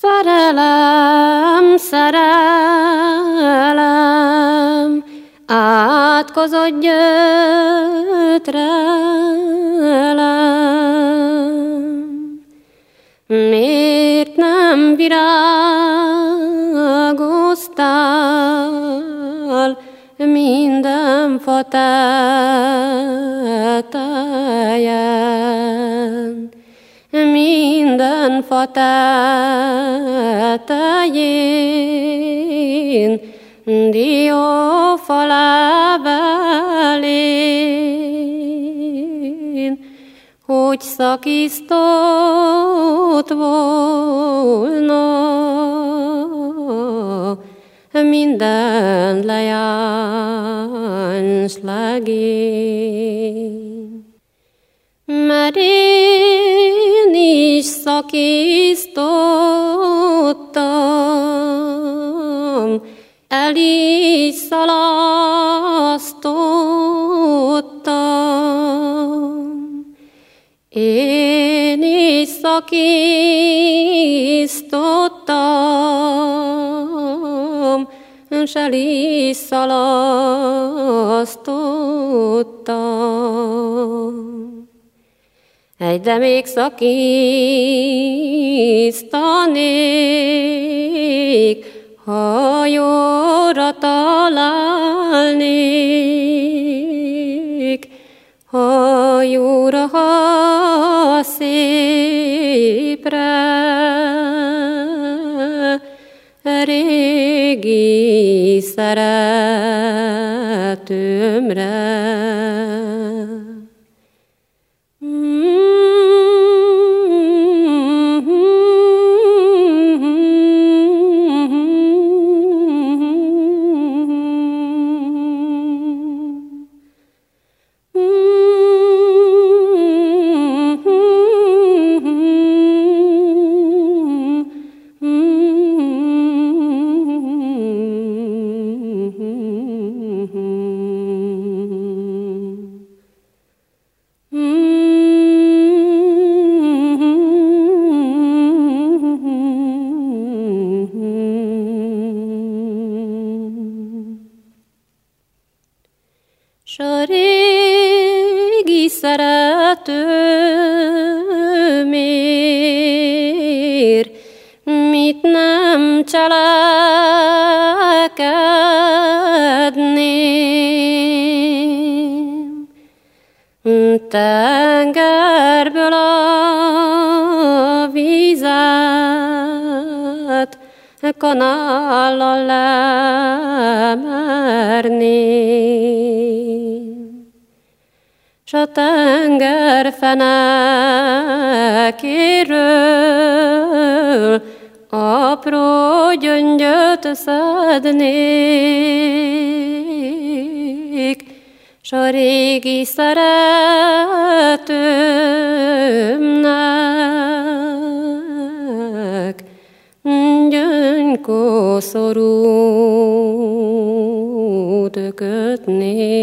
Szerelem, szerelem, átkozott gyötrelem. Miért nem virágoztál minden fatáján? Minden fa tetején, diófa levelén, hogy szakisztott volna minden lejáns legény. Mert is szakisztottam, el is szalasztottam. Én is szakisztottam, s el is szalasztottam. Egy de még szakíztanék, ha jóra találnék, ha jóra, ha szépre, régi szeretőmre. S a régi szeretőmér, mit nem cselekedném. Tengerből a kanállal lemerném. S a tenger fenekéről apró gyöngyöt szednék, s a régi koszorút kötni.